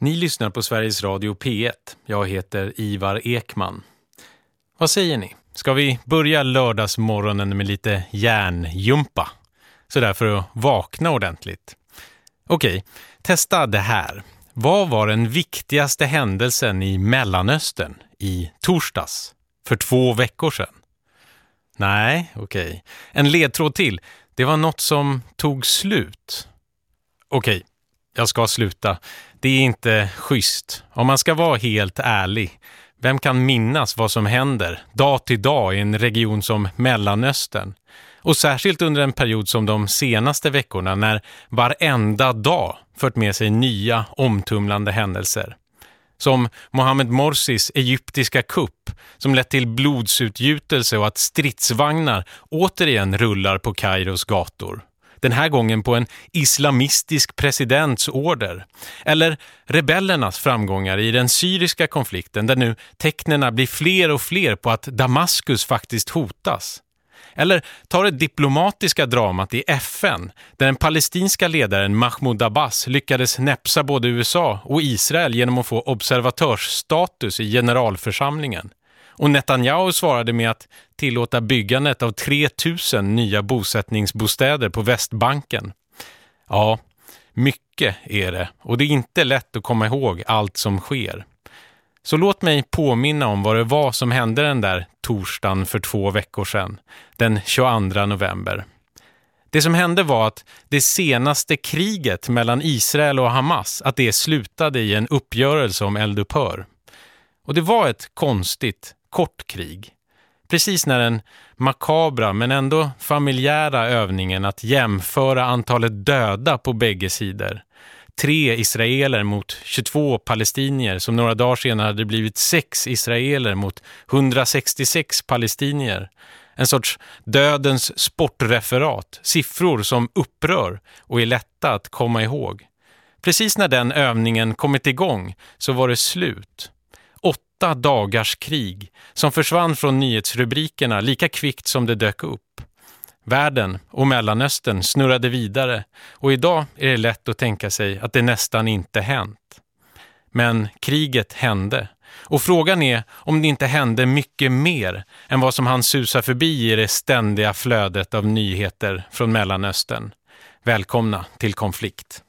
Ni lyssnar på Sveriges Radio P1. Jag heter Ivar Ekman. Vad säger ni? Ska vi börja lördagsmorgonen med lite järnjumpa? Sådär för att vakna ordentligt. Okej, testa det här. Vad var den viktigaste händelsen i Mellanöstern i torsdags? För två veckor sedan? Nej, okej. En ledtråd till. Det var något som tog slut. Okej, jag ska sluta. Det är inte schysst. Om man ska vara helt ärlig. Vem kan minnas vad som händer dag till dag i en region som Mellanöstern? Och särskilt under en period som de senaste veckorna när varenda dag fört med sig nya omtumlande händelser. Som Mohammed Morsis egyptiska kupp som lett till blodsutgjutelse och att stridsvagnar återigen rullar på Kairos gator den här gången på en islamistisk presidents order. Eller rebellernas framgångar i den syriska konflikten där nu tecknena blir fler och fler på att Damaskus faktiskt hotas. Eller ta det diplomatiska dramat i FN där den palestinska ledaren Mahmoud Abbas lyckades näpsa både USA och Israel genom att få observatörsstatus i generalförsamlingen. Och Netanyahu svarade med att tillåta byggandet av 3000 nya bosättningsbostäder på Västbanken. Ja, mycket är det och det är inte lätt att komma ihåg allt som sker. Så låt mig påminna om vad det var som hände den där torsdagen för två veckor sedan, den 22 november. Det som hände var att det senaste kriget mellan Israel och Hamas, att det slutade i en uppgörelse om eldupphör. Och det var ett konstigt, kort krig. Precis när den makabra men ändå familjära övningen att jämföra antalet döda på bägge sidor. Tre israeler mot 22 palestinier som några dagar senare hade blivit sex israeler mot 166 palestinier. En sorts dödens sportreferat, siffror som upprör och är lätta att komma ihåg. Precis när den övningen kommit igång så var det slut åtta dagars krig som försvann från nyhetsrubrikerna lika kvickt som det dök upp. Världen och Mellanöstern snurrade vidare och idag är det lätt att tänka sig att det nästan inte hänt. Men kriget hände och frågan är om det inte hände mycket mer än vad som han susar förbi i det ständiga flödet av nyheter från Mellanöstern. Välkomna till konflikt.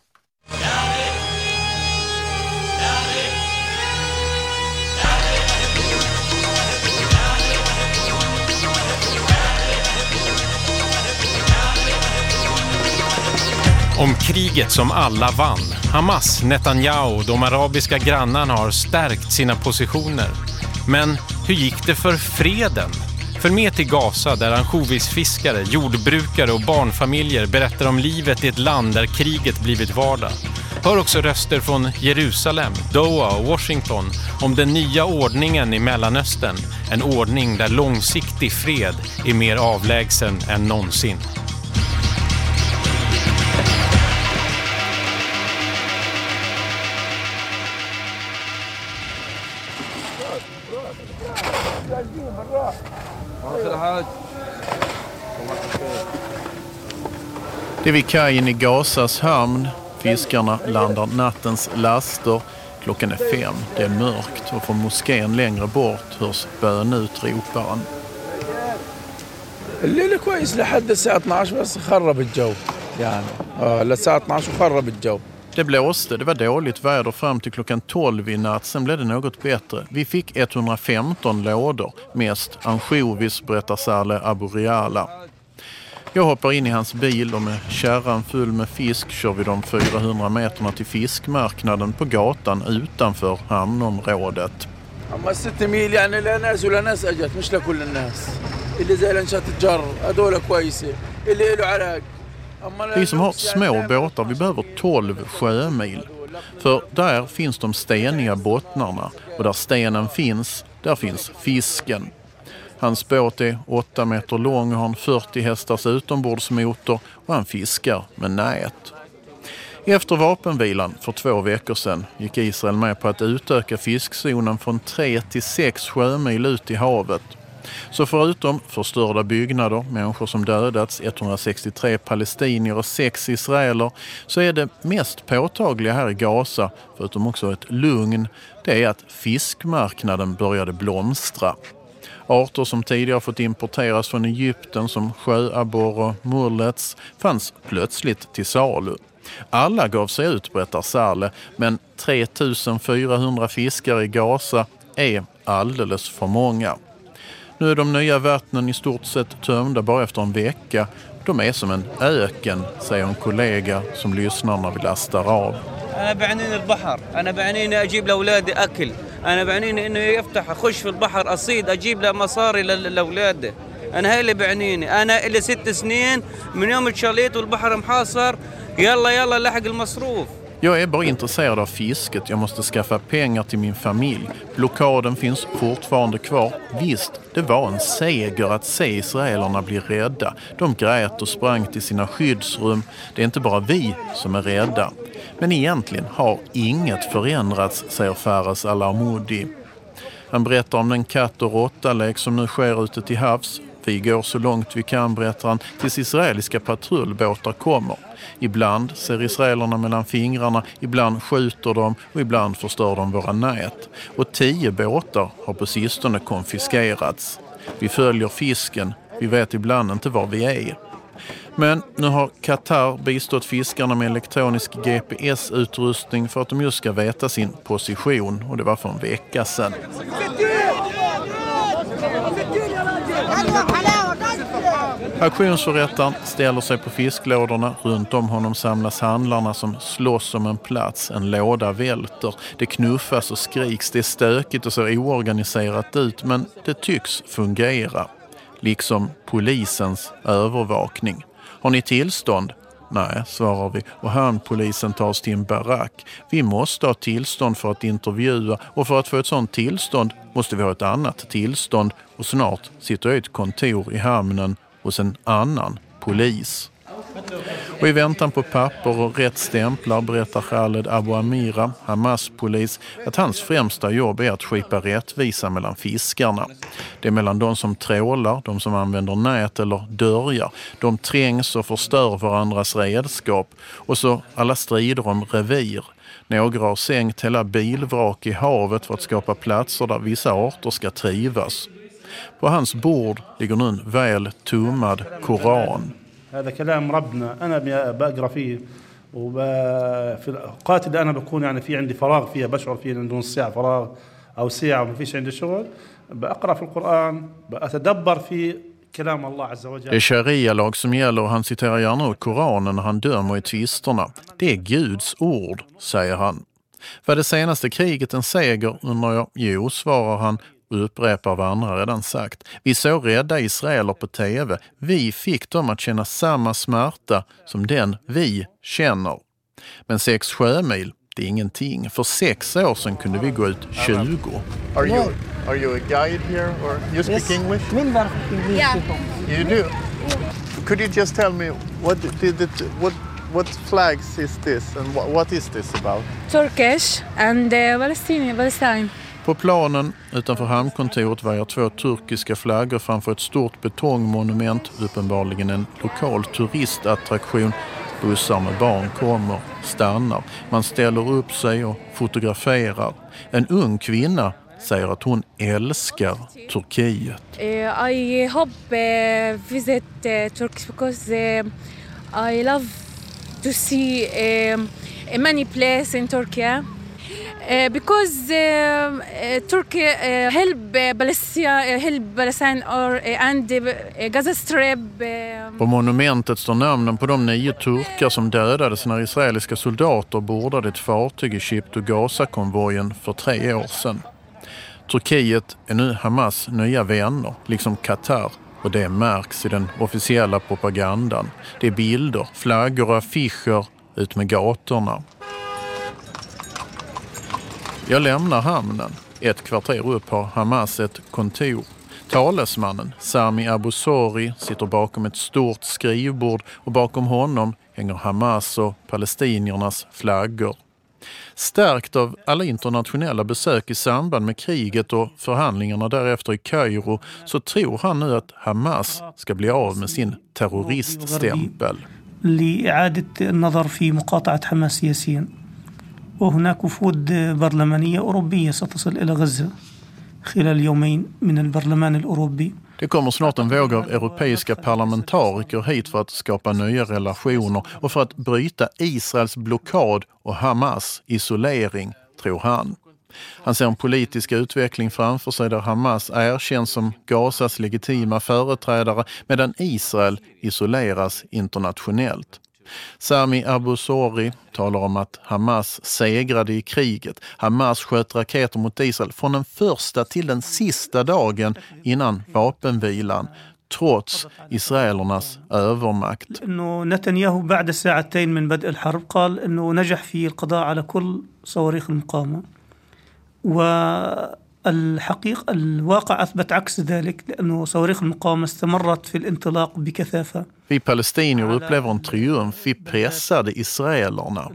Om kriget som alla vann. Hamas, Netanyahu och de arabiska grannarna har stärkt sina positioner. Men hur gick det för freden? Följ med till Gaza där ansjovisfiskare, jordbrukare och barnfamiljer berättar om livet i ett land där kriget blivit vardag. Hör också röster från Jerusalem, Doha och Washington om den nya ordningen i Mellanöstern. En ordning där långsiktig fred är mer avlägsen än någonsin. Det är vid kajen i Gazas hamn. Fiskarna landar nattens laster. Klockan är fem, det är mörkt och från moskén längre bort hörs bönutroparen. الليل كويس لحد الساعة 12 بس خرب الجو يعني اه للساعة 12 وخرب الجو Det blåste, det var dåligt väder fram till klockan 12 i natt. Sen blev det något bättre. Vi fick 115 lådor, mest ansjovis, berättar Saleh Aburiala. Jag hoppar in i hans bil och med kärran full med fisk kör vi de 400 meterna till fiskmarknaden på gatan utanför hamnområdet. اما الست ميل يعني لناس ولناس اجت مش لكل الناس اللي زي لانشات الجر هذول كويسه اللي له عرق vi som har små båtar, vi behöver 12 sjömil. För där finns de steniga bottnarna och där stenen finns, där finns fisken. Hans båt är 8 meter lång och har en 40 hästars utombordsmotor och han fiskar med nät. Efter vapenvilan för två veckor sedan gick Israel med på att utöka fiskzonen från 3 till 6 sjömil ut i havet. Så förutom förstörda byggnader, människor som dödats, 163 palestinier och sex israeler, så är det mest påtagliga här i Gaza, förutom också ett lugn, det är att fiskmarknaden började blomstra. Arter som tidigare fått importeras från Egypten som sjöabborre och mullets fanns plötsligt till salu. Alla gav sig ut, berättar Saleh, men 3400 fiskare i Gaza är alldeles för många. Nu är de nya vattnen i stort sett tömda bara efter en vecka. De är som en öken, säger en kollega som lyssnar när vi lastar av. أنا بعنيني البحر. أنا بعنيني أجيب لأولادي أكل. أنا بعنيني إنه يفتح أخش في البحر أصيد أجيب له مصاري لأولادي أنا هاي اللي بعنيني. أنا إلي ست سنين من يوم اتشاليت والبحر محاصر يلا يلا لحق المصروف. Jag är bara intresserad av fisket. Jag måste skaffa pengar till min familj. Blockaden finns fortfarande kvar. Visst, det var en seger att se israelerna bli rädda. De grät och sprang till sina skyddsrum. Det är inte bara vi som är rädda. Men egentligen har inget förändrats, säger Fares Alarmoudi. Han berättar om den katt och råttalek som nu sker ute till havs. Vi går så långt vi kan, berättar han, tills israeliska patrullbåtar kommer. Ibland ser israelerna mellan fingrarna, ibland skjuter de och ibland förstör de våra nät. Och tio båtar har på sistone konfiskerats. Vi följer fisken, vi vet ibland inte var vi är. Men nu har Qatar bistått fiskarna med elektronisk GPS-utrustning för att de just ska veta sin position och det var för en vecka sedan. Auktionsförrättaren ställer sig på fisklådorna. Runt om honom samlas handlarna som slåss om en plats. En låda välter. Det knuffas och skriks. Det är stökigt och ser oorganiserat ut men det tycks fungera. Liksom polisens övervakning. Har ni tillstånd? Nej, svarar vi och hamnpolisen tar oss till en barack. Vi måste ha tillstånd för att intervjua och för att få ett sådant tillstånd måste vi ha ett annat tillstånd och snart sitter jag i ett kontor i hamnen hos en annan polis. Och i väntan på papper och rätt stämplar berättar Khaled Abu Amira, Hamas-polis, att hans främsta jobb är att skipa rättvisa mellan fiskarna. Det är mellan de som trålar, de som använder nät eller dörjar. De trängs och förstör varandras redskap. Och så alla strider om revir. Några har sänkt hela bilvrak i havet för att skapa platser där vissa arter ska trivas. På hans bord ligger nu en väl tummad koran. هذا كلام ربنا أنا بقرا فيه وفي الاوقات اللي أنا بكون يعني في عندي فراغ فيها بشعر فيها انه نص ساعه فراغ أو ساعه وما فيش عندي شغل بقرا في القران بتدبر في كلام الله عز وجل. Det är sharia-lag som gäller och han citerar gärna ur Koranen när han dömer i tvisterna. Det är Guds ord, säger han. Var det senaste kriget en seger undrar jag? Jo, svarar han och upprepar vad andra redan sagt. Vi såg rädda israeler på tv. Vi fick dem att känna samma smärta som den vi känner. Men sex sjömil, det är ingenting. För sex år sedan kunde vi gå ut 20. Are you, are you a guide here or you speak yes. English? Yeah. You do? Could you just tell me what did it, what what flags is this and what, what is this about? Turkish and uh, Palestinian, Palestine. På planen utanför hamnkontoret vajar två turkiska flaggor framför ett stort betongmonument, uppenbarligen en lokal turistattraktion. Bussar med barn kommer, stannar. Man ställer upp sig och fotograferar. En ung kvinna säger att hon älskar Turkiet. Uh, I hope uh, visit uh, Turkey because uh, I love to see uh, many places in Turkey. Uh, because eh, eh, uh, uh, Turkey help Palestine, help Palestine or, and Gaza Strip. På monumentet står namnen på de nio turkar som dödades när israeliska soldater bordade ett fartyg i Ship to Gaza-konvojen för tre år sedan. Turkiet är nu Hamas nya vänner, liksom Qatar. Och det märks i den officiella propagandan. Det är bilder, flaggor och affischer ut med gatorna. Jag lämnar hamnen. Ett kvarter upp har Hamas ett kontor. Talesmannen, Sami Abusori, sitter bakom ett stort skrivbord och bakom honom hänger Hamas och palestiniernas flaggor. Stärkt av alla internationella besök i samband med kriget och förhandlingarna därefter i Kairo så tror han nu att Hamas ska bli av med sin terroriststämpel. لإعادة النظر في مقاطعة حماس سياسيا وهناك وفود برلمانية أوروبية ستصل إلى غزة خلال يومين من البرلمان الأوروبي Det kommer snart en våg av europeiska parlamentariker hit för att skapa nya relationer och för att bryta Israels blockad och Hamas isolering, tror han. Han ser en politisk utveckling framför sig där Hamas erkänns som Gazas legitima företrädare medan Israel isoleras internationellt. Sami Abu Sori talar om att Hamas segrade i kriget. Hamas sköt raketer mot Israel från den första till den sista dagen innan vapenvilan trots israelernas övermakt. نتنياهو بعد ساعتين من بدء الحرب قال انه نجح في القضاء على كل صواريخ المقاومه والحقيقة الواقع أثبت عكس ذلك لأنه صواريخ المقاومة استمرت في الانطلاق بكثافة Vi palestinier upplever en triumf. Vi pressade israelerna.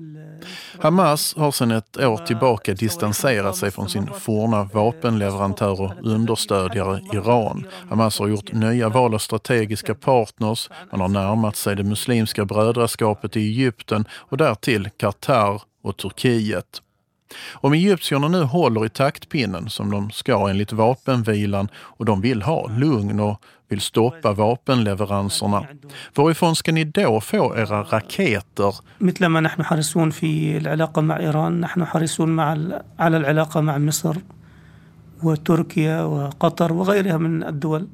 Hamas har sedan ett år tillbaka distanserat sig från sin forna vapenleverantör och understödjare Iran. Hamas har gjort nya val av strategiska partners. Man har närmat sig det muslimska brödraskapet i Egypten och därtill Qatar och Turkiet. Om egyptierna nu håller i taktpinnen som de ska enligt vapenvilan och de vill ha lugn och vill stoppa vapenleveranserna, varifrån ska ni då få era raketer? مثل ما نحن حريصون في العلاقة مع إيران نحن حريصون مع على العلاقة مع مصر وتركيا وقطر وغيرها من الدول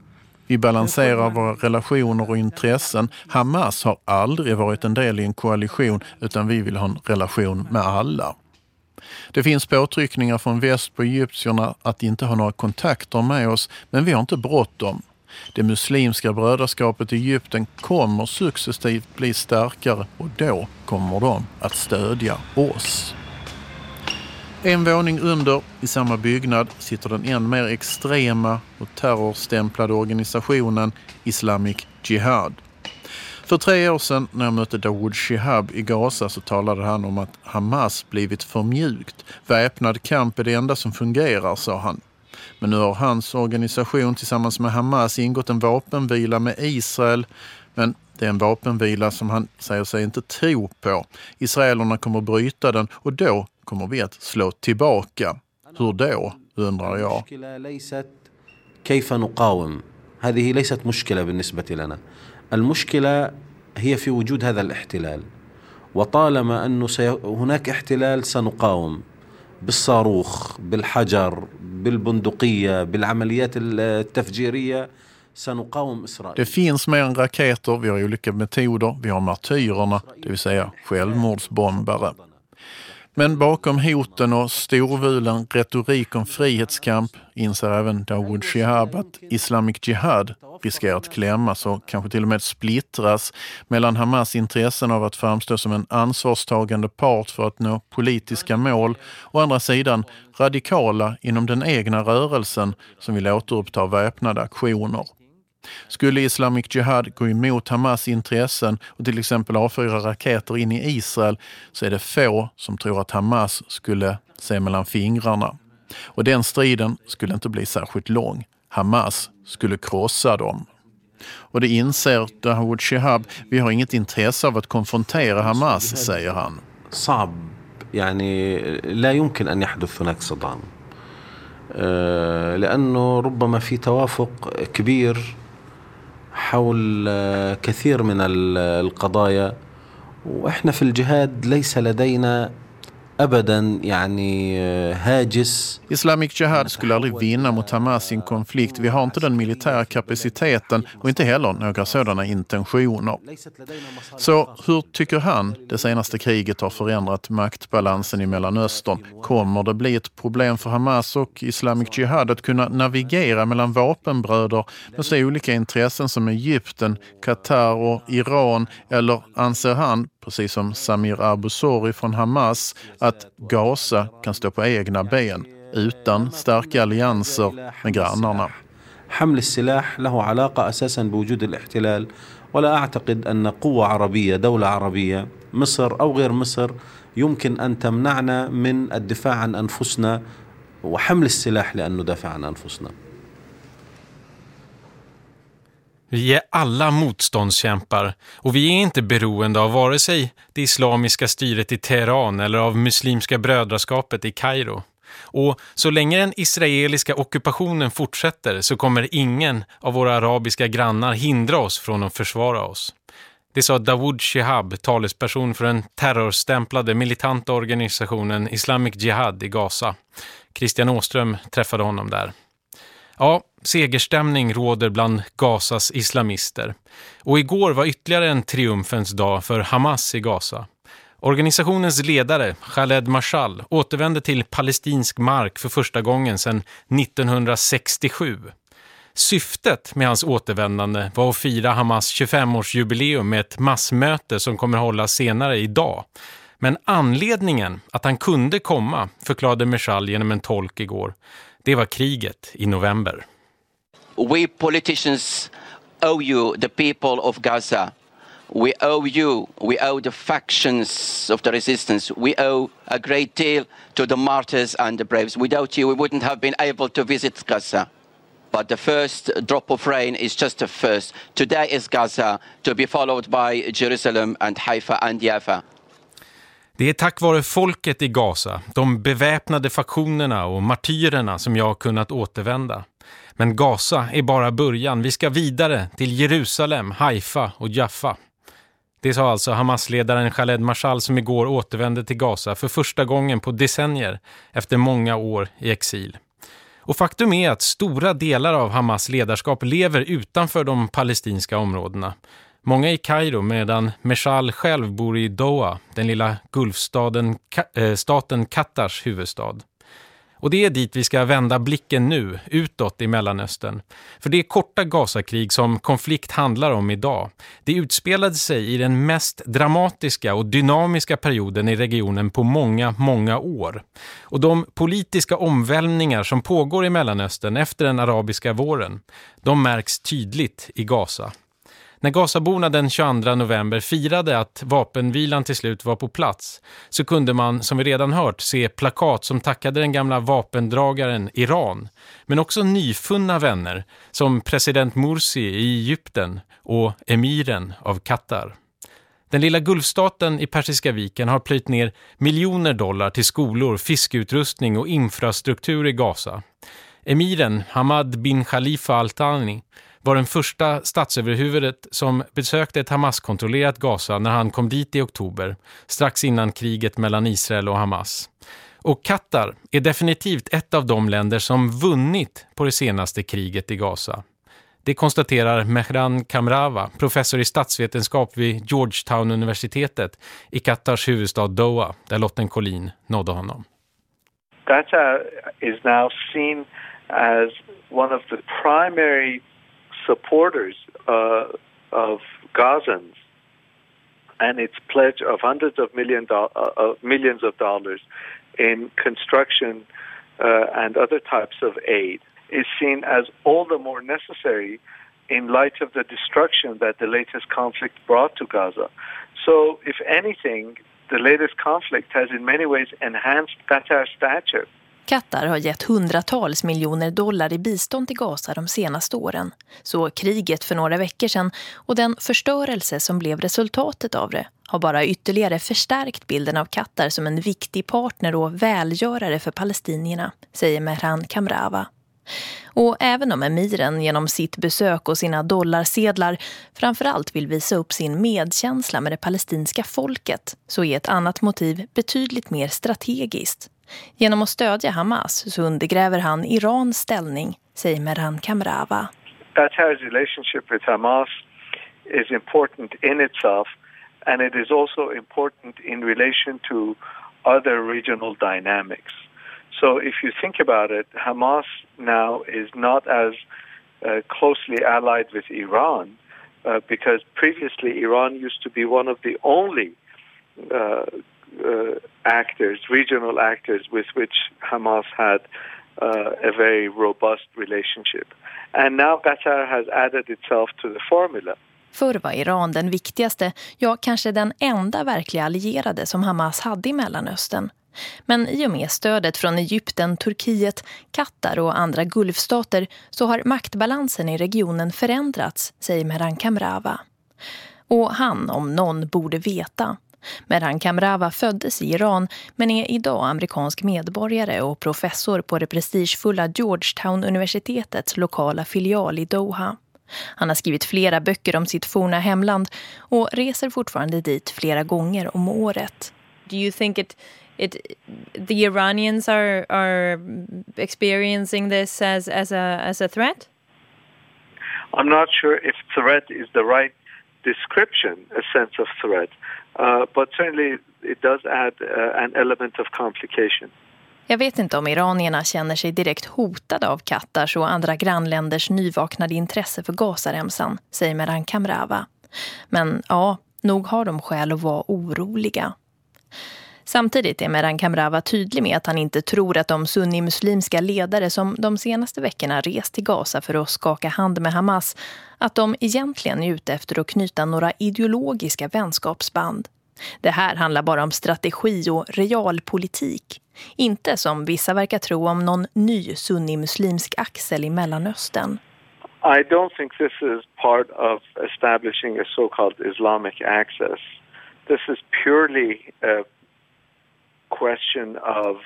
Vi balanserar våra relationer och intressen. Hamas har aldrig varit en del i en koalition utan vi vill ha en relation med alla. Det finns påtryckningar från väst på egyptierna att inte ha några kontakter med oss, men vi har inte bråttom. Det muslimska brödraskapet i Egypten kommer successivt bli starkare och då kommer de att stödja oss. En våning under, i samma byggnad, sitter den än mer extrema och terrorstämplade organisationen Islamic Jihad. För tre år sedan när jag mötte Dawood Shihab i Gaza så talade han om att Hamas blivit för mjukt. Väpnad kamp är det enda som fungerar, sa han. Men nu har hans organisation tillsammans med Hamas ingått en vapenvila med Israel. Men det är en vapenvila som han säger sig inte tro på. Israelerna kommer bryta den och då kommer vi att slå tillbaka. Hur då, undrar jag. المشكلة هي في وجود هذا الاحتلال وطالما أنه هناك احتلال سنقاوم بالصاروخ بالحجر بالبندقية بالعمليات التفجيرية سنقاوم إسرائيل. Det finns mer än raketer, vi har olika metoder, vi har martyrerna, det vill säga självmordsbombare. Men bakom hoten och storvulen retorik om frihetskamp inser även Dawood Shihab att Islamic Jihad riskerar att klämmas och kanske till och med splittras mellan Hamas intressen av att framstå som en ansvarstagande part för att nå politiska mål och andra sidan radikala inom den egna rörelsen som vill återuppta väpnade aktioner. Skulle Islamic Jihad gå emot Hamas intressen och till exempel avfyra raketer in i Israel så är det få som tror att Hamas skulle se mellan fingrarna. Och den striden skulle inte bli särskilt lång. Hamas skulle krossa dem. Och det inser Dawood Shihab. Vi har inget intresse av att konfrontera Hamas, säger han. صعب يعني لا يمكن أن يحدث هناك صدام لأنه ربما في توافق كبير حول كثير من القضايا. وإحنا في الجهاد ليس لدينا ابدا يعني هاجس Islamic Jihad skulle aldrig vinna mot Hamas i en konflikt. Vi har inte den militära kapaciteten och inte heller några sådana intentioner. Så hur tycker han det senaste kriget har förändrat maktbalansen i Mellanöstern? Kommer det bli ett problem för Hamas och Islamic Jihad att kunna navigera mellan vapenbröder med så olika intressen som Egypten, Qatar och Iran? Eller anser han, precis som Samir Abu Sori från Hamas, att Gaza kan stå på egna ben utan starka allianser med grannarna. حمل السلاح له علاقة أساسا بوجود الاحتلال ولا أعتقد أن قوة عربية دولة عربية مصر أو غير مصر يمكن أن تمنعنا من الدفاع عن أنفسنا وحمل السلاح لأن ندافع عن أنفسنا Vi är alla motståndskämpar och vi är inte beroende av vare sig det islamiska styret i Teheran eller av muslimska brödraskapet i Kairo. Och så länge den israeliska ockupationen fortsätter så kommer ingen av våra arabiska grannar hindra oss från att försvara oss. Det sa Dawood Shihab, talesperson för den terrorstämplade militanta organisationen Islamic Jihad i Gaza. Christian Åström träffade honom där. Ja, segerstämning råder bland Gazas islamister. Och igår var ytterligare en triumfens dag för Hamas i Gaza. Organisationens ledare, Khaled Mashal, återvände till palestinsk mark för första gången sedan 1967. Syftet med hans återvändande var att fira Hamas 25-årsjubileum med ett massmöte som kommer hållas senare idag. Men anledningen att han kunde komma förklarade Mashal genom en tolk igår. Det var kriget i november. We politicians owe you, the people of Gaza. We owe you, we owe the factions of the resistance. We owe a great deal to the martyrs and the braves. Without you, we wouldn't have been able to visit Gaza. But the first drop of rain is just the first. Today is Gaza, to be followed by Jerusalem and Haifa and Jaffa. Det är tack vare folket i Gaza, de beväpnade faktionerna och martyrerna som jag har kunnat återvända. Men Gaza är bara början. Vi ska vidare till Jerusalem, Haifa och Jaffa. Det sa alltså Hamas-ledaren Khaled Mashal som igår återvände till Gaza för första gången på decennier efter många år i exil. Och faktum är att stora delar av Hamas ledarskap lever utanför de palestinska områdena. Många i Kairo medan Meshal själv bor i Doha, den lilla Gulfstaten äh, eh, staten Katars huvudstad. Och det är dit vi ska vända blicken nu, utåt i Mellanöstern. För det korta Gazakrig som konflikt handlar om idag. Det utspelade sig i den mest dramatiska och dynamiska perioden i regionen på många, många år. Och de politiska omvälvningar som pågår i Mellanöstern efter den arabiska våren, de märks tydligt i Gaza. När Gazaborna den 22 november firade att vapenvilan till slut var på plats så kunde man, som vi redan hört, se plakat som tackade den gamla vapendragaren Iran. Men också nyfunna vänner som president Morsi i Egypten och emiren av Qatar. Den lilla gulfstaten i Persiska viken har plöjt ner miljoner dollar till skolor, fiskeutrustning och infrastruktur i Gaza. Emiren Hamad bin Khalifa al-Thani var den första statsöverhuvudet som besökte ett Hamas-kontrollerat Gaza när han kom dit i oktober, strax innan kriget mellan Israel och Hamas. Och Qatar är definitivt ett av de länder som vunnit på det senaste kriget i Gaza. Det konstaterar Mehran Kamrava, professor i statsvetenskap vid Georgetown-universitetet i Qatars huvudstad Doha, där Lotten Collin nådde honom. Qatar is now seen as one of the primary supporters uh, of Gazans and its pledge of hundreds of million do- uh, uh, millions of dollars in construction uh, and other types of aid is seen as all the more necessary in light of the destruction that the latest conflict brought to Gaza. So, if anything, the latest conflict has in many ways enhanced Qatar's stature Qatar har gett hundratals miljoner dollar i bistånd till Gaza de senaste åren. Så kriget för några veckor sedan och den förstörelse som blev resultatet av det har bara ytterligare förstärkt bilden av Qatar som en viktig partner och välgörare för palestinierna, säger Mehran Kamrava. Och även om emiren genom sitt besök och sina dollarsedlar framförallt vill visa upp sin medkänsla med det palestinska folket så är ett annat motiv betydligt mer strategiskt. Genom att stödja Hamas så undergräver han Irans ställning, säger Meran Kamrava. Qatar's relationship with Hamas is important in itself and it is also important in relation to other regional dynamics. So if you think about it, Hamas now is not as uh, closely allied with Iran uh, because previously Iran used to be one of the only uh, uh, actors, regional actors, with which Hamas had uh, a very robust relationship. And now Qatar has added itself to the formula. Förr var Iran den viktigaste, ja kanske den enda verkliga allierade som Hamas hade i Mellanöstern. Men i och med stödet från Egypten, Turkiet, Qatar och andra gulfstater så har maktbalansen i regionen förändrats, säger Meran Kamrava. Och han, om någon, borde veta. Meran Kamrava föddes i Iran men är idag amerikansk medborgare och professor på det prestigefulla Georgetown-universitetets lokala filial i Doha. Han har skrivit flera böcker om sitt forna hemland och reser fortfarande dit flera gånger om året. Do you think it it the Iranians are are experiencing this as as a as a threat? I'm not sure if threat is the right description, a sense of threat, uh, but certainly it does add uh, an element of complication. Jag vet inte om iranierna känner sig direkt hotade av Katars och andra grannländers nyvaknade intresse för Gazaremsan, säger Meran Kamrava. Men ja, nog har de skäl att vara oroliga. Samtidigt är Meran Kamrava tydlig med att han inte tror att de sunnimuslimska ledare som de senaste veckorna rest till Gaza för att skaka hand med Hamas, att de egentligen är ute efter att knyta några ideologiska vänskapsband. Det här handlar bara om strategi och realpolitik. Inte som vissa verkar tro om någon ny sunnimuslimsk axel i Mellanöstern. I don't think this is part of establishing a so-called Islamic axis. This is purely a question of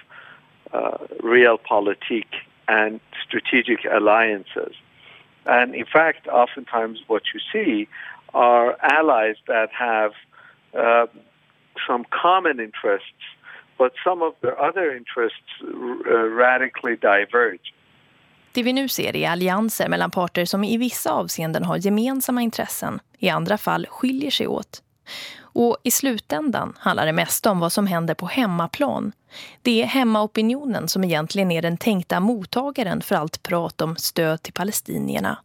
uh, realpolitik and strategic alliances. And in fact, oftentimes what you see are allies that have uh, some common interests, but some of their other interests uh, radically diverge. Det vi nu ser är allianser mellan parter som i vissa avseenden har gemensamma intressen, i andra fall skiljer sig åt. Och i slutändan handlar det mest om vad som händer på hemmaplan. Det är hemmaopinionen som egentligen är den tänkta mottagaren för allt prat om stöd till palestinierna.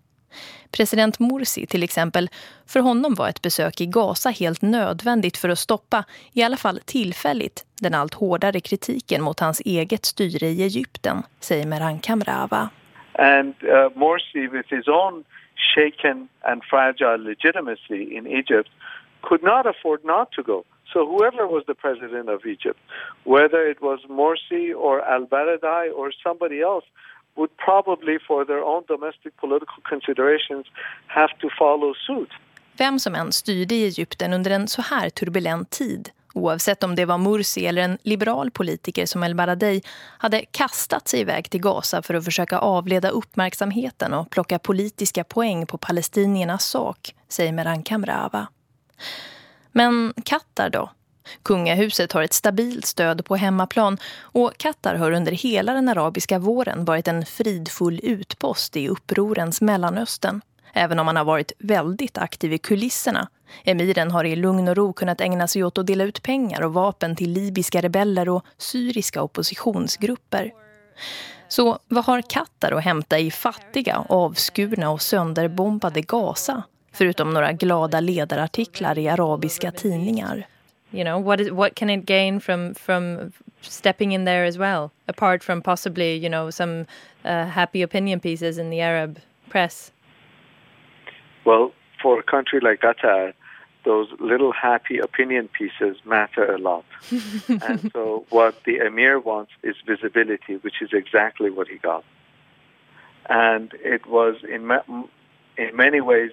President Morsi till exempel, för honom var ett besök i Gaza helt nödvändigt för att stoppa, i alla fall tillfälligt, den allt hårdare kritiken mot hans eget styre i Egypten, säger Meran Kamrava. And uh, Morsi with his own shaken and fragile legitimacy in Egypt could not afford not to go. So whoever was the president of Egypt, whether it was Morsi or al-Baradei or somebody else, would probably, for their own domestic political considerations, have to follow suit. Vem som än styrde i Egypten under en så här turbulent tid, oavsett om det var Mursi eller en liberal politiker som El Baradei, hade kastat sig iväg till Gaza för att försöka avleda uppmärksamheten och plocka politiska poäng på palestiniernas sak, säger Meran Kamrava. Men Qatar då? Kungahuset har ett stabilt stöd på hemmaplan och Qatar har under hela den arabiska våren varit en fridfull utpost i upprorens Mellanöstern. Även om han har varit väldigt aktiv i kulisserna. Emiren har i lugn och ro kunnat ägna sig åt att dela ut pengar och vapen till libyska rebeller och syriska oppositionsgrupper. Så vad har Qatar att hämta i fattiga, avskurna och sönderbombade Gaza? Förutom några glada ledarartiklar i arabiska tidningar. You know, what is what can it gain from from stepping in there as well, apart from possibly, you know, some uh, happy opinion pieces in the Arab press? Well, for a country like Qatar, those little happy opinion pieces matter a lot. and so what the emir wants is visibility, which is exactly what he got. And it was in ma- in many ways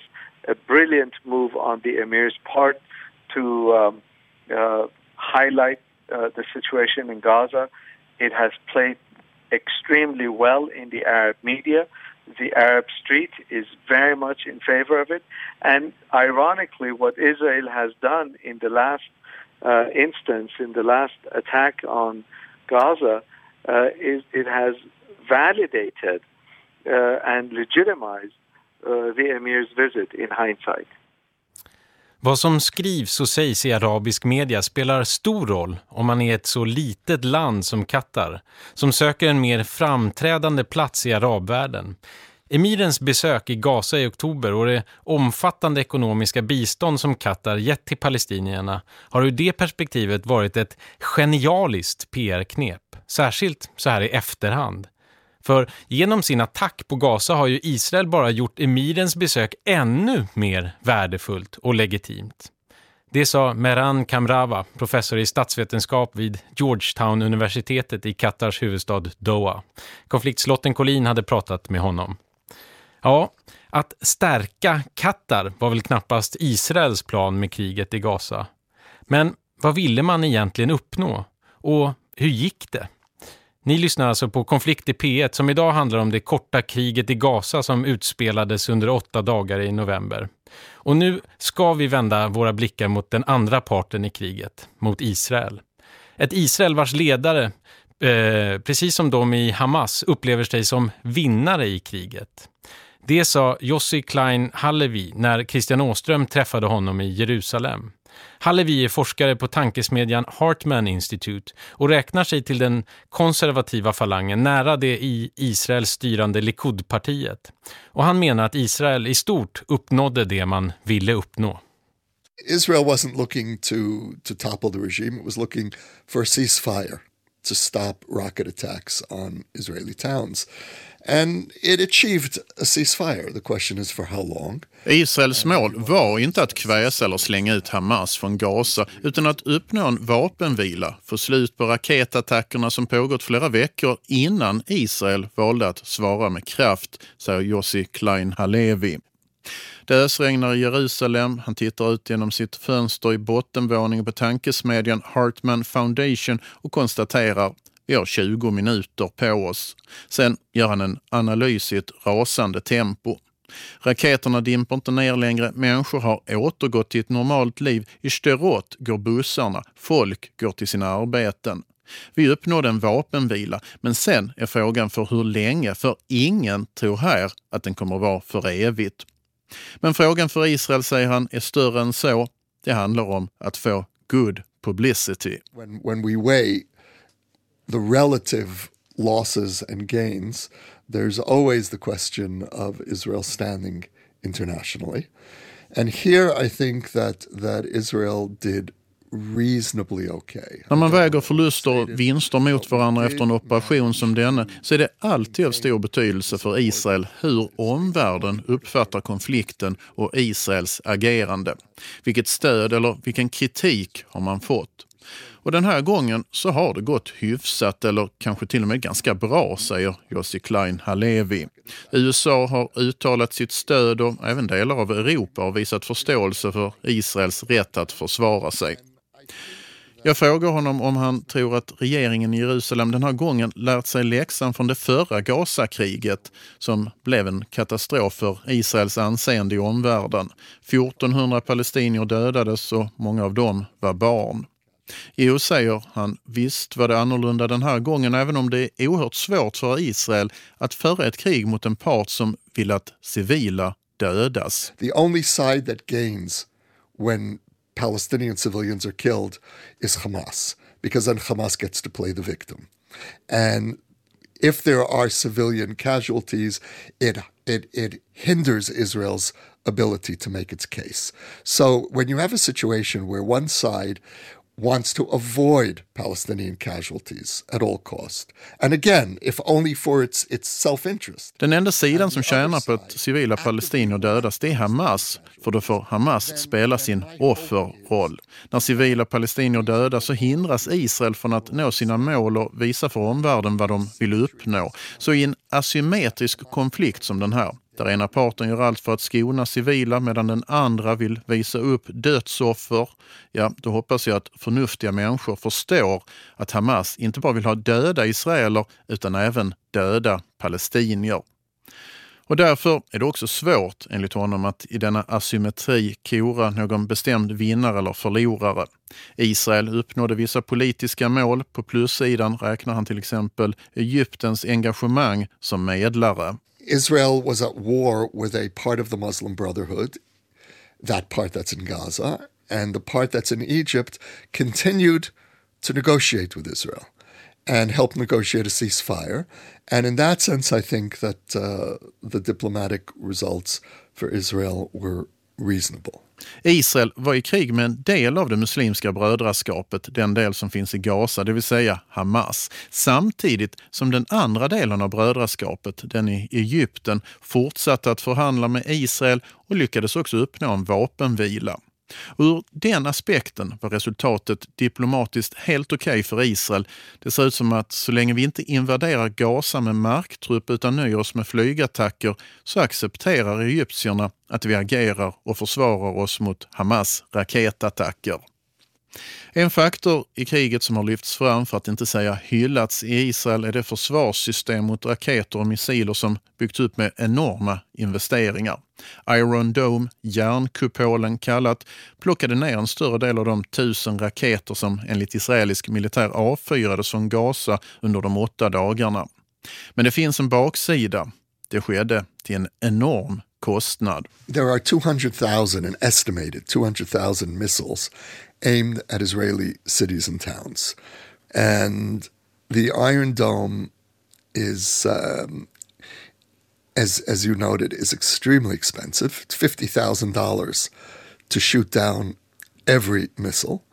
a brilliant move on the emir's part to um, uh, highlight uh, the situation in Gaza. It has played extremely well in the Arab media. The Arab street is very much in favor of it. And ironically, what Israel has done in the last uh, instance, in the last attack on Gaza, uh, is it has validated uh, and legitimized Eh, the emir's visit in hindsight. Vad som skrivs och sägs i arabisk media spelar stor roll om man är ett så litet land som Qatar, som söker en mer framträdande plats i arabvärlden. Emirens besök i Gaza i oktober och det omfattande ekonomiska bistånd som Qatar gett till palestinierna har ur det perspektivet varit ett genialiskt PR-knep, särskilt så här i efterhand. För genom sin attack på Gaza har ju Israel bara gjort emirens besök ännu mer värdefullt och legitimt. Det sa Meran Kamrava, professor i statsvetenskap vid Georgetown-universitetet i Katars huvudstad Doha. Konfliktslotten Collin hade pratat med honom. Ja, att stärka Katar var väl knappast Israels plan med kriget i Gaza. Men vad ville man egentligen uppnå? Och hur gick det? Ni lyssnar alltså på Konflikt i P1 som idag handlar om det korta kriget i Gaza som utspelades under åtta dagar i november. Och nu ska vi vända våra blickar mot den andra parten i kriget, mot Israel. Ett Israel vars ledare, eh, precis som de i Hamas, upplever sig som vinnare i kriget. Det sa Jossi Klein Hallevi när Christian Åström träffade honom i Jerusalem. Hallevi är forskare på tankesmedjan Hartman Institute och räknar sig till den konservativa falangen nära det i Israels styrande Likud-partiet. Och han menar att Israel i stort uppnådde det man ville uppnå. Israel wasn't looking to, to topple the regime, it was looking for a ceasefire to stop rocket attacks on Israeli towns. And it achieved a ceasefire. The question is for how long. Israels mål var inte att kväsa eller slänga ut Hamas från Gaza utan att uppnå en vapenvila, få slut på raketattackerna som pågått flera veckor innan Israel valde att svara med kraft, säger Yossi Klein Halevi. Det ösregnar i Jerusalem. Han tittar ut genom sitt fönster i bottenvåningen på tankesmedjan Hartman Foundation och konstaterar vi har 20 minuter på oss. Sen gör han en analys i ett rasande tempo. Raketerna dimper inte ner längre. Människor har återgått till ett normalt liv. I Sterot går bussarna. Folk går till sina arbeten. Vi uppnådde en vapenvila, men sen är frågan för hur länge, för ingen tror här att den kommer att vara för evigt. Men frågan för Israel, säger han, är större än så. Det handlar om att få good publicity. When, when we weigh the relative losses and gains, there's always the question of Israel's standing internationally. And here I think that, that Israel did reasonably okay. När man väger förluster och vinster mot varandra efter en operation som denna så är det alltid av stor betydelse för Israel hur omvärlden uppfattar konflikten och Israels agerande. Vilket stöd eller vilken kritik har man fått? Och den här gången så har det gått hyfsat eller kanske till och med ganska bra, säger Jossi Klein Halevi. USA har uttalat sitt stöd och även delar av Europa har visat förståelse för Israels rätt att försvara sig. Jag frågar honom om han tror att regeringen i Jerusalem den här gången lärt sig läxan från det förra Gazakriget som blev en katastrof för Israels anseende i omvärlden. 1400 palestinier dödades och många av dem var barn. Jo, säger han, visst var det annorlunda den här gången även om det är oerhört svårt för Israel att föra ett krig mot en part som vill att civila dödas. The only side that gains when Palestinian civilians are killed is Hamas, because then Hamas gets to play the victim. And if there are civilian casualties, it, it, it hinders Israel's ability to make its case. So when you have a situation where one side wants to avoid Palestinian casualties at all cost. And again, if only for its, its self-interest. Den enda sidan som tjänar på att civila palestinier dödas, det är Hamas. För då får Hamas spela sin offerroll. När civila palestinier dödas så hindras Israel från att nå sina mål och visa för omvärlden vad de vill uppnå. Så i en asymmetrisk konflikt som den här, där ena parten gör allt för att skona civila medan den andra vill visa upp dödsoffer, ja, då hoppas jag att förnuftiga människor förstår att Hamas inte bara vill ha döda israeler utan även döda palestinier. Och därför är det också svårt, enligt honom, att i denna asymmetri kora någon bestämd vinnare eller förlorare. Israel uppnådde vissa politiska mål. På plussidan räknar han till exempel Egyptens engagemang som medlare. Israel was at war with a part of the Muslim Brotherhood, that part that's in Gaza, and the part that's in Egypt continued to negotiate with Israel and help negotiate a ceasefire. And in that sense, I think that uh, the diplomatic results for Israel were reasonable. Israel var i krig med en del av det muslimska brödraskapet, den del som finns i Gaza, det vill säga Hamas, samtidigt som den andra delen av brödraskapet, den i Egypten, fortsatte att förhandla med Israel och lyckades också uppnå en vapenvila. Ur den aspekten var resultatet diplomatiskt helt okej okay för Israel. Det ser ut som att så länge vi inte invaderar Gaza med marktrupp utan nöjer oss med flygattacker så accepterar egyptierna att vi agerar och försvarar oss mot Hamas raketattacker. En faktor i kriget som har lyfts fram, för att inte säga hyllats i Israel, är det försvarssystem mot raketer och missiler som byggts upp med enorma investeringar. Iron Dome, järnkupolen kallat, plockade ner en större del av de tusen raketer som enligt israelisk militär avfyrades från Gaza under de åtta dagarna. Men det finns en baksida. Det skedde till en enorm kostnad. There are 200,000, an estimated 200,000 missiles aimed at Israeli cities and towns. And the Iron Dome is, um, as, as you noted, is extremely expensive. It's $50,000 to shoot down every missile.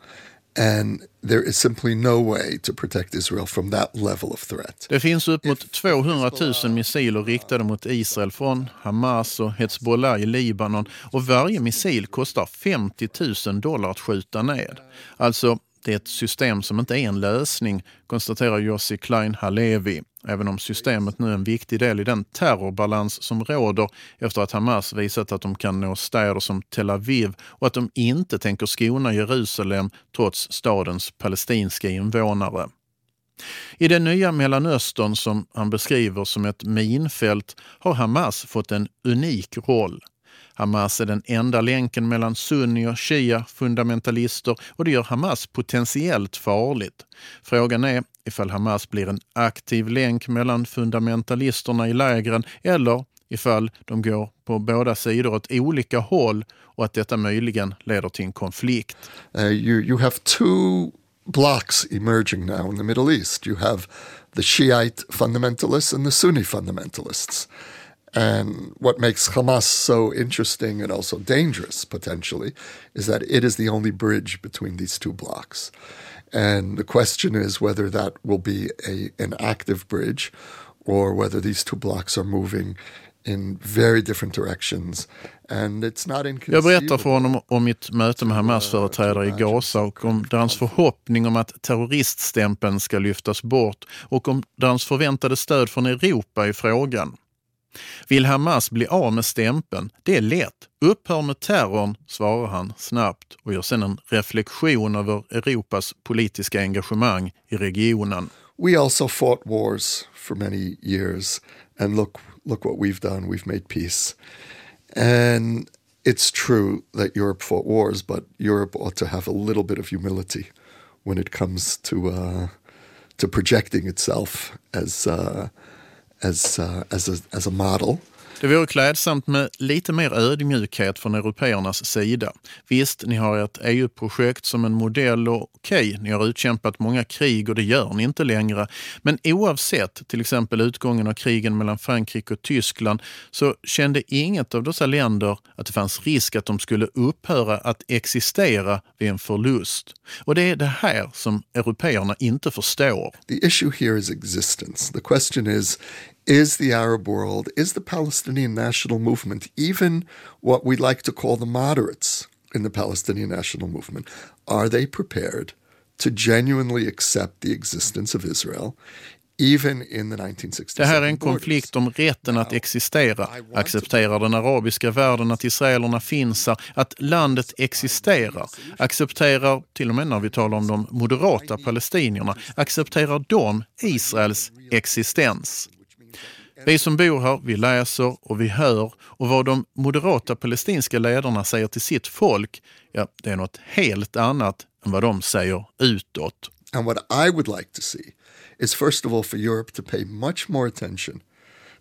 And there is simply no way to protect Israel from that level of threat. Det finns upp mot 200 000 missiler riktade mot Israel från Hamas och Hezbollah i Libanon och varje missil kostar 50 000 dollar att skjuta ned. Alltså det är ett system som inte är en lösning, konstaterar Yossi Klein Halevi, även om systemet nu är en viktig del i den terrorbalans som råder efter att Hamas visat att de kan nå städer som Tel Aviv och att de inte tänker skona Jerusalem trots stadens palestinska invånare. I det nya Mellanöstern som han beskriver som ett minfält har Hamas fått en unik roll. Hamas är den enda länken mellan sunni och shia fundamentalister och det gör Hamas potentiellt farligt. Frågan är ifall Hamas blir en aktiv länk mellan fundamentalisterna i lägren eller ifall de går på båda sidor åt olika håll och att detta möjligen leder till en konflikt. Uh, you, you have two blocks emerging now in the Middle East. You have the Shiite fundamentalists and the Sunni fundamentalists. And what makes Hamas so interesting and also dangerous potentially is that it is the only bridge between these two blocks. And the question is whether that will be a, an active bridge or whether these two blocks are moving in very different directions. And it's not Jag berättar för honom om mitt möte med Hamas-företrädare i Gaza och om deras förhoppning om att terroriststämpeln ska lyftas bort och om deras förväntade stöd från Europa i frågan. Vill Hamas bli av med stämpeln? Det är lätt. Upphör med terrorn, svarar han snabbt och gör sedan en reflektion över Europas politiska engagemang i regionen. We also fought wars for many years and look look what we've done. We've made peace. And it's true that Europe fought wars, but Europe ought to have a little bit of humility when it comes to uh, to projecting itself as uh, as, uh, as, a, as a model. Det vore klädsamt med lite mer ödmjukhet från européernas sida. Visst, ni har ert EU-projekt som en modell och okej, okay, ni har utkämpat många krig och det gör ni inte längre. Men oavsett till exempel utgången av krigen mellan Frankrike och Tyskland så kände inget av dessa länder att det fanns risk att de skulle upphöra att existera vid en förlust. Och det är det här som européerna inte förstår. The issue here is existence. The question is, is the Arab world, is the Palestinian national movement, even what we like to call the moderates in the Palestinian national movement, are they prepared to genuinely accept the existence of Israel Even in the 1967 Det här är en konflikt om rätten att existera. Accepterar den arabiska världen att israelerna finns här, att landet existerar? Accepterar, till och med när vi talar om de moderata palestinierna, accepterar de Israels existens? Vi som bor här, vi läser och vi hör och vad de moderata palestinska ledarna säger till sitt folk, ja, det är något helt annat än vad de säger utåt. And what I would like to see is first of all for Europe to pay much more attention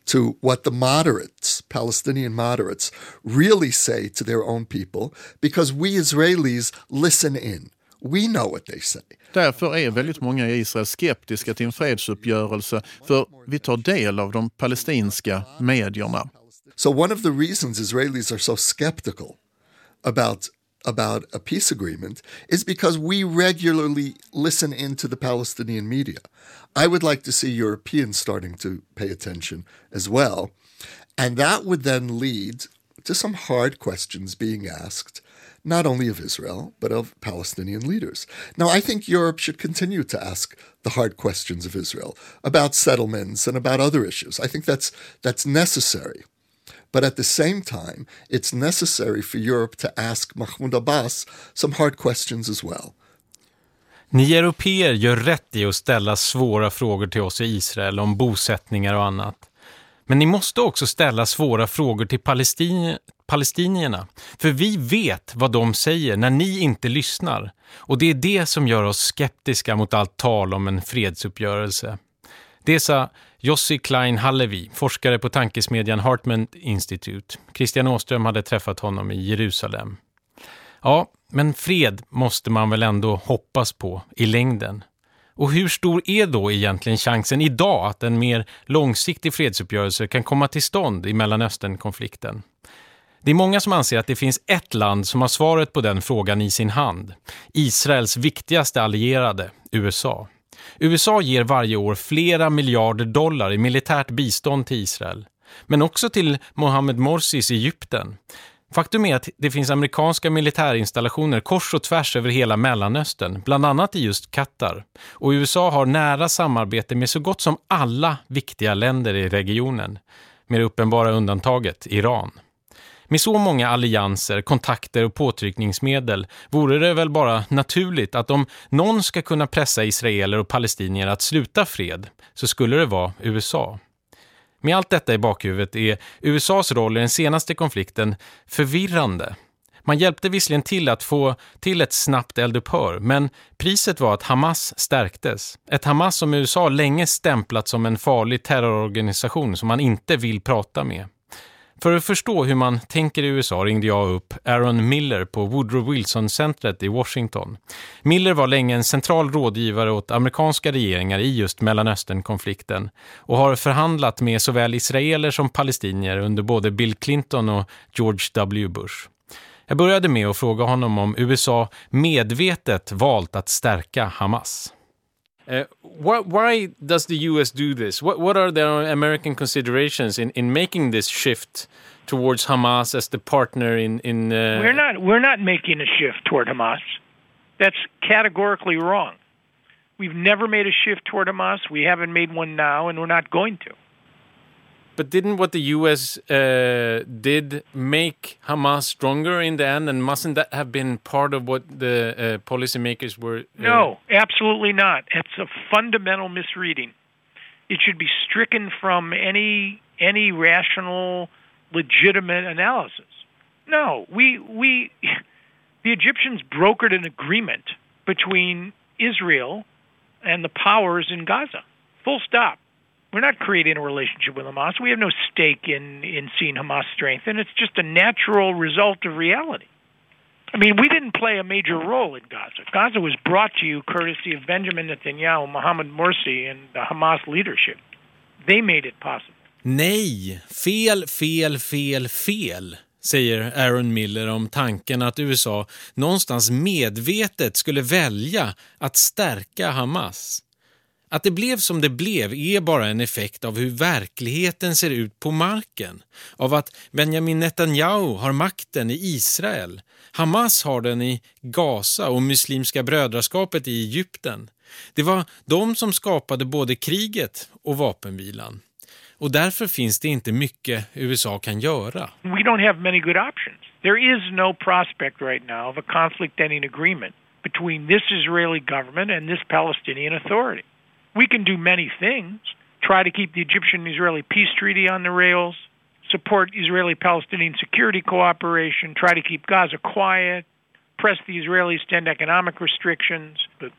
to what the moderates, Palestinian moderates, really say to their own people, because we Israelis listen in. We know what they say. Därför är väldigt många i Israel skeptiska till en fredsuppgörelse, för vi tar del av de palestinska medierna. So one of the reasons Israelis are so skeptical about about a peace agreement is because we regularly listen into the Palestinian media. I would like to see Europeans starting to pay attention as well. And that would then lead to some hard questions being asked, not only of Israel, but of Palestinian leaders. Now, I think Europe should continue to ask the hard questions of Israel about settlements and about other issues. I think that's, that's necessary. But at the same time, it's necessary for Europe to ask Mahmoud Abbas some hard questions as well. Ni europeer gör rätt i att ställa svåra frågor till oss i Israel om bosättningar och annat. Men ni måste också ställa svåra frågor till palestin palestinierna. För vi vet vad de säger när ni inte lyssnar. Och det är det som gör oss skeptiska mot allt tal om en fredsuppgörelse. Det sa Jossi Klein Hallevi, forskare på tankesmedjan Hartman Institute. Christian Åström hade träffat honom i Jerusalem. Ja, men fred måste man väl ändå hoppas på i längden. Och hur stor är då egentligen chansen idag att en mer långsiktig fredsuppgörelse kan komma till stånd i Mellanöstern-konflikten? Det är många som anser att det finns ett land som har svaret på den frågan i sin hand. Israels viktigaste allierade, USA. USA ger varje år flera miljarder dollar i militärt bistånd till Israel. Men också till Mohammed Morsis Egypten. Faktum är att det finns amerikanska militärinstallationer kors och tvärs över hela Mellanöstern, bland annat i just Qatar. Och USA har nära samarbete med så gott som alla viktiga länder i regionen, med det uppenbara undantaget Iran. Med så många allianser, kontakter och påtryckningsmedel vore det väl bara naturligt att om någon ska kunna pressa israeler och palestinier att sluta fred så skulle det vara USA. Med allt detta i bakhuvudet är USAs roll i den senaste konflikten förvirrande. Man hjälpte visserligen till att få till ett snabbt eldupphör, men priset var att Hamas stärktes. Ett Hamas som USA länge stämplat som en farlig terrororganisation som man inte vill prata med. För att förstå hur man tänker i USA ringde jag upp Aaron Miller på Woodrow Wilson-centret i Washington. Miller var länge en central rådgivare åt amerikanska regeringar i just Mellanöstern-konflikten och har förhandlat med såväl israeler som palestinier under både Bill Clinton och George W. Bush. Jag började med att fråga honom om USA medvetet valt att stärka Hamas. Uh, why, why, does the U.S. do this? What, what are the American considerations in, in making this shift towards Hamas as the partner in in? Uh... We're not we're not making a shift toward Hamas. That's categorically wrong. We've never made a shift toward Hamas. We haven't made one now, and we're not going to. But didn't what the U.S. Uh, did make Hamas stronger in the end, and mustn't that have been part of what the uh, policymakers were? Uh... No, absolutely not. It's a fundamental misreading. It should be stricken from any any rational, legitimate analysis. No, we we the Egyptians brokered an agreement between Israel and the powers in Gaza. Full stop. We're not creating a relationship with Hamas. We have no stake in, in seeing Hamas strengthen. It's just a natural result of reality. I mean, we didn't play a major role in Gaza. Gaza was brought to you courtesy of Benjamin Netanyahu, Mohammed Morsi, and the Hamas leadership. They made it possible. Nej, fel, fel, fel, fel, säger Aaron Miller om tanken att USA någonstans medvetet skulle välja att stärka Hamas. Att det blev som det blev är bara en effekt av hur verkligheten ser ut på marken. Av att Benjamin Netanyahu har makten i Israel. Hamas har den i Gaza och Muslimska brödraskapet i Egypten. Det var de som skapade både kriget och vapenvilan. Och därför finns det inte mycket USA kan göra. We don't have many good options. There is no prospect right now of a conflict ending agreement between this Israeli government and this Palestinian authority. We can do many things. Try to keep the Egyptian Israeli peace treaty on the rails, support Israeli Palestinian security cooperation, try to keep Gaza quiet, press the Israelis to end economic restrictions. But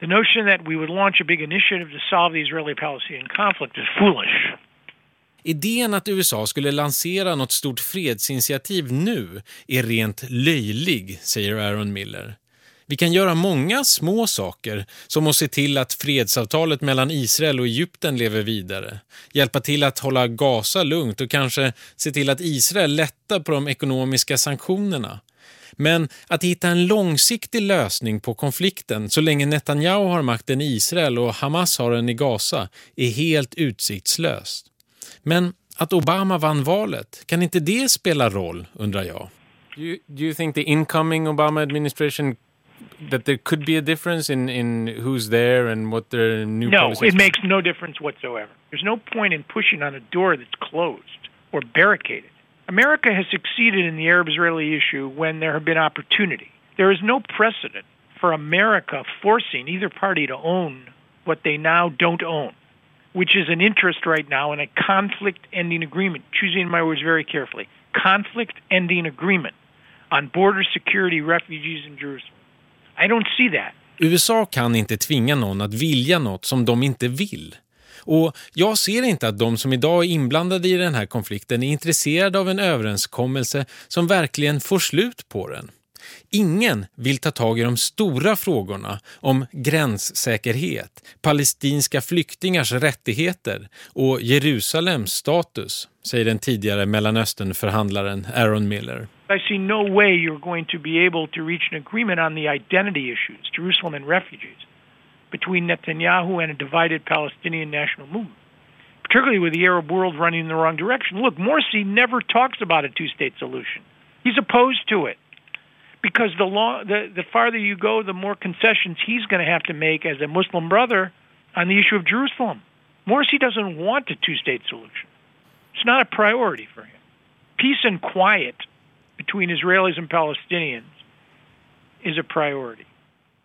the notion that we would launch a big initiative to solve the Israeli Palestinian conflict is foolish. Idén att USA skulle lansera något stort fredsinitiativ nu är rent löjlig, säger Aaron Miller. Vi kan göra många små saker som att se till att fredsavtalet mellan Israel och Egypten lever vidare. Hjälpa till att hålla Gaza lugnt och kanske se till att Israel lättar på de ekonomiska sanktionerna. Men att hitta en långsiktig lösning på konflikten så länge Netanyahu har makten i Israel och Hamas har den i Gaza är helt utsiktslöst. Men att Obama vann valet, kan inte det spela roll, undrar jag? Do you, do you think the incoming Obama administration that there could be a difference in, in who's there and what their new no, it makes no difference whatsoever. There's no point in pushing on a door that's closed or barricaded. America has succeeded in the Arab Israeli issue when there have been opportunity. There is no precedent for America forcing either party to own what they now don't own, which is an interest right now in a conflict ending agreement. Choosing my words very carefully conflict ending agreement on border security, refugees in Jerusalem. I don't see that. USA kan inte tvinga någon att vilja något som de inte vill. Och jag ser inte att de som idag är inblandade i den här konflikten är intresserade av en överenskommelse som verkligen får slut på den. Ingen vill ta tag i de stora frågorna om gränssäkerhet, palestinska flyktingars rättigheter och Jerusalems status, säger den tidigare Mellanöstern-förhandlaren Aaron Miller. I see no way you're going to be able to reach an agreement on the identity issues, Jerusalem and refugees, between Netanyahu and a divided Palestinian national movement, particularly with the Arab world running in the wrong direction. Look, Morsi never talks about a two state solution, he's opposed to it. Because the, long, the, the farther you go, the more concessions he's going to have to make as a Muslim brother on the issue of Jerusalem. Morsi doesn't want a two state solution. It's not a priority for him. Peace and quiet between Israelis and Palestinians is a priority.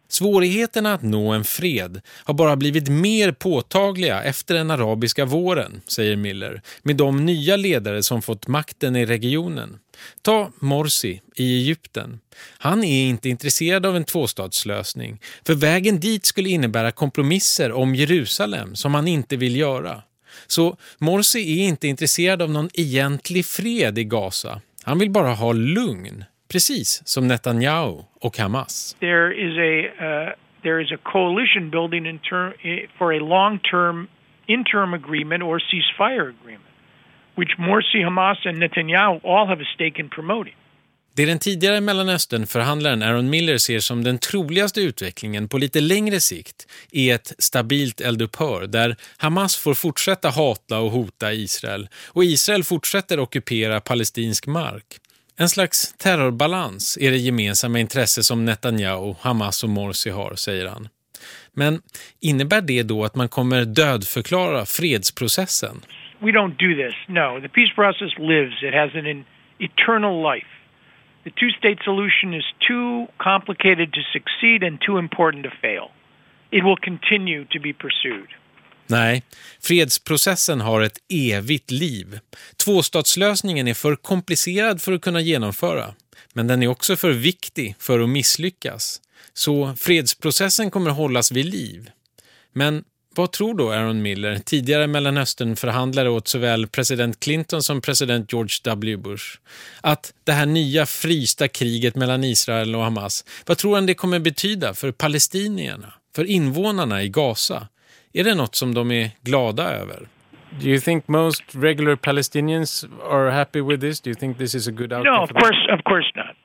Svårigheterna att nå en fred har bara blivit mer påtagliga efter den arabiska våren, säger Miller, med de nya ledare som fått makten i regionen. Ta Morsi i Egypten. Han är inte intresserad av en tvåstatslösning, för vägen dit skulle innebära kompromisser om Jerusalem som han inte vill göra. Så Morsi är inte intresserad av någon egentlig fred i Gaza. Han vill bara ha lugn, precis som Netanyahu och Hamas. There is a uh, there is a coalition building in term, eh, for a long-term interim agreement or ceasefire agreement, which Morsi, Hamas, and Netanyahu all have a stake in promoting. Det den tidigare Mellanöstern-förhandlaren Aaron Miller ser som den troligaste utvecklingen på lite längre sikt är ett stabilt eldupphör där Hamas får fortsätta hata och hota Israel och Israel fortsätter ockupera palestinsk mark. En slags terrorbalans är det gemensamma intresse som Netanyahu, Hamas och Morsi har, säger han. Men innebär det då att man kommer dödförklara fredsprocessen? We don't do this. No, the peace process lives. It has an eternal life. The two-state solution is too complicated to succeed and too important to fail. It will continue to be pursued. Nej, fredsprocessen har ett evigt liv. Tvåstatslösningen är för komplicerad för att kunna genomföra, men den är också för viktig för att misslyckas. Så fredsprocessen kommer hållas vid liv. Men vad tror då Aaron Miller, tidigare Mellanöstern-förhandlare åt såväl president Clinton som president George W. Bush, att det här nya frysta kriget mellan Israel och Hamas, vad tror han det kommer betyda för palestinierna, för invånarna i Gaza? Är det något som de är glada över? Do you think most regular Palestinians are happy with this? Do you think this is a good outcome? No, of course, of course not.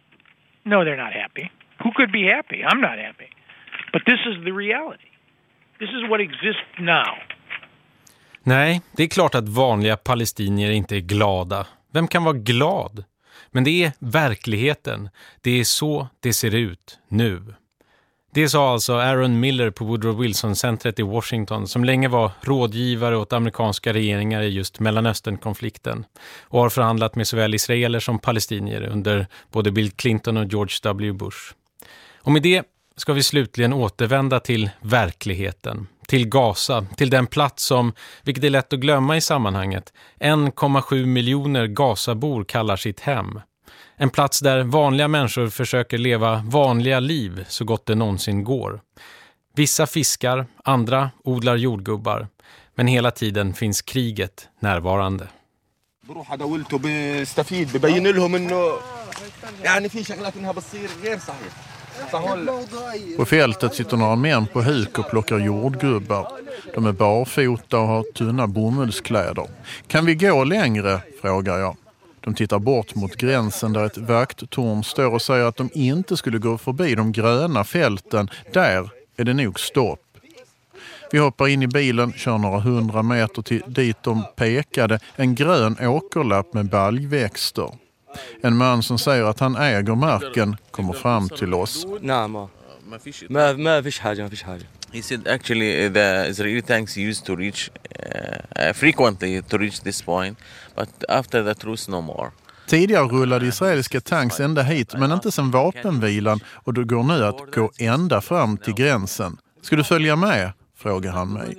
No, they're not happy. Who could be happy? I'm not happy. But this is the reality. This is what exists now. Nej, det är klart att vanliga palestinier inte är glada. Vem kan vara glad? Men det är verkligheten. Det är så det ser ut nu. Det sa alltså Aaron Miller på Woodrow Wilson-centret i Washington som länge var rådgivare åt amerikanska regeringar i just Mellanöstern-konflikten och har förhandlat med såväl israeler som palestinier under både Bill Clinton och George W. Bush. Och med det ska vi slutligen återvända till verkligheten, till Gaza, till den plats som, vilket är lätt att glömma i sammanhanget, 1,7 miljoner Gazabor kallar sitt hem. En plats där vanliga människor försöker leva vanliga liv så gott det någonsin går. Vissa fiskar, andra odlar jordgubbar. Men hela tiden finns kriget närvarande. På fältet sitter några män på huk och plockar jordgubbar. De är barfota och har tunna bomullskläder. Kan vi gå längre, frågar jag. De tittar bort mot gränsen där ett vakttorn står och säger att de inte skulle gå förbi de gröna fälten. Där är det nog stopp. Vi hoppar in i bilen, kör några hundra meter till dit de pekade, en grön åkerlapp med baljväxter. En man som säger att han äger marken kommer fram till oss. He said actually the Israeli tanks used to reach uh, uh frequently to reach this point but after the truce no more. Tidigare rullade israeliska tanks ända hit men inte sen vapenvilan och det går nu att gå ända fram till gränsen. Ska du följa med? Frågar han mig.